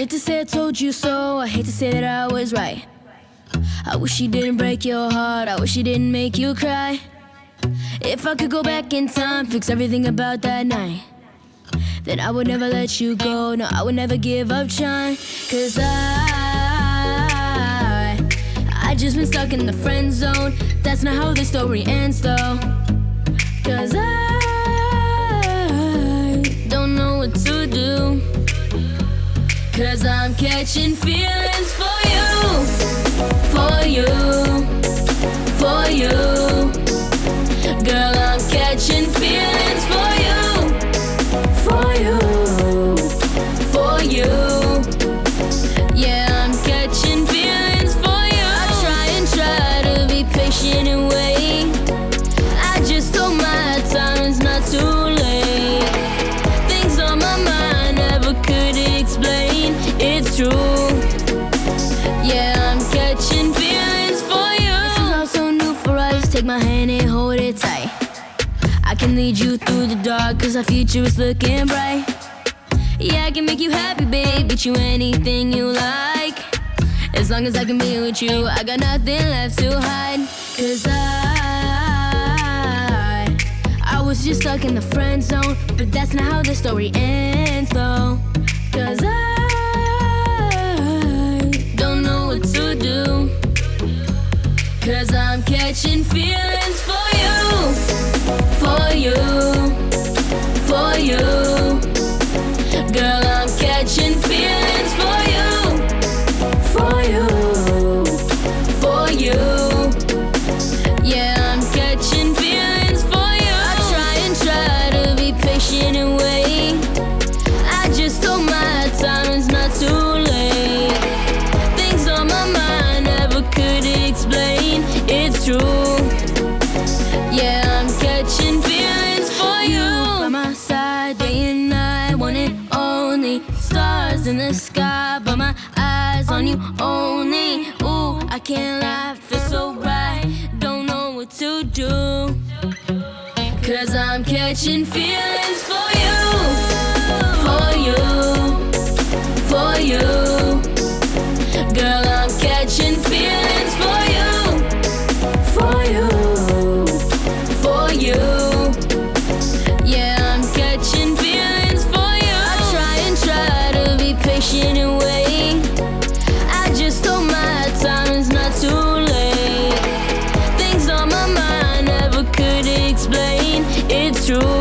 hate to say I told you so, I hate to say that I was right. I wish she didn't break your heart, I wish she didn't make you cry. If I could go back in time, fix everything about that night, then I would never let you go. No, I would never give up trying. Cause I, I just been stuck in the friend zone. That's not how the story ends though. Cause I Cause I'm catching feelings for you, for you, for you. Girl, I'm catching Take my hand and hold it tight. I can lead you through the dark, cause our future is looking bright. Yeah, I can make you happy, babe. Get you anything you like. As long as I can be with you, I got nothing left to hide. Cause I, I was just stuck in the friend zone. But that's not how the story ends, though. Cause I catching feelings for you, for you, for you. Stars in the sky, but my eyes on you only. Ooh, I can't lie, feel so right. Don't know what to do. Cause I'm catching feelings for you. For you. For you. Girl, I'm catching feelings true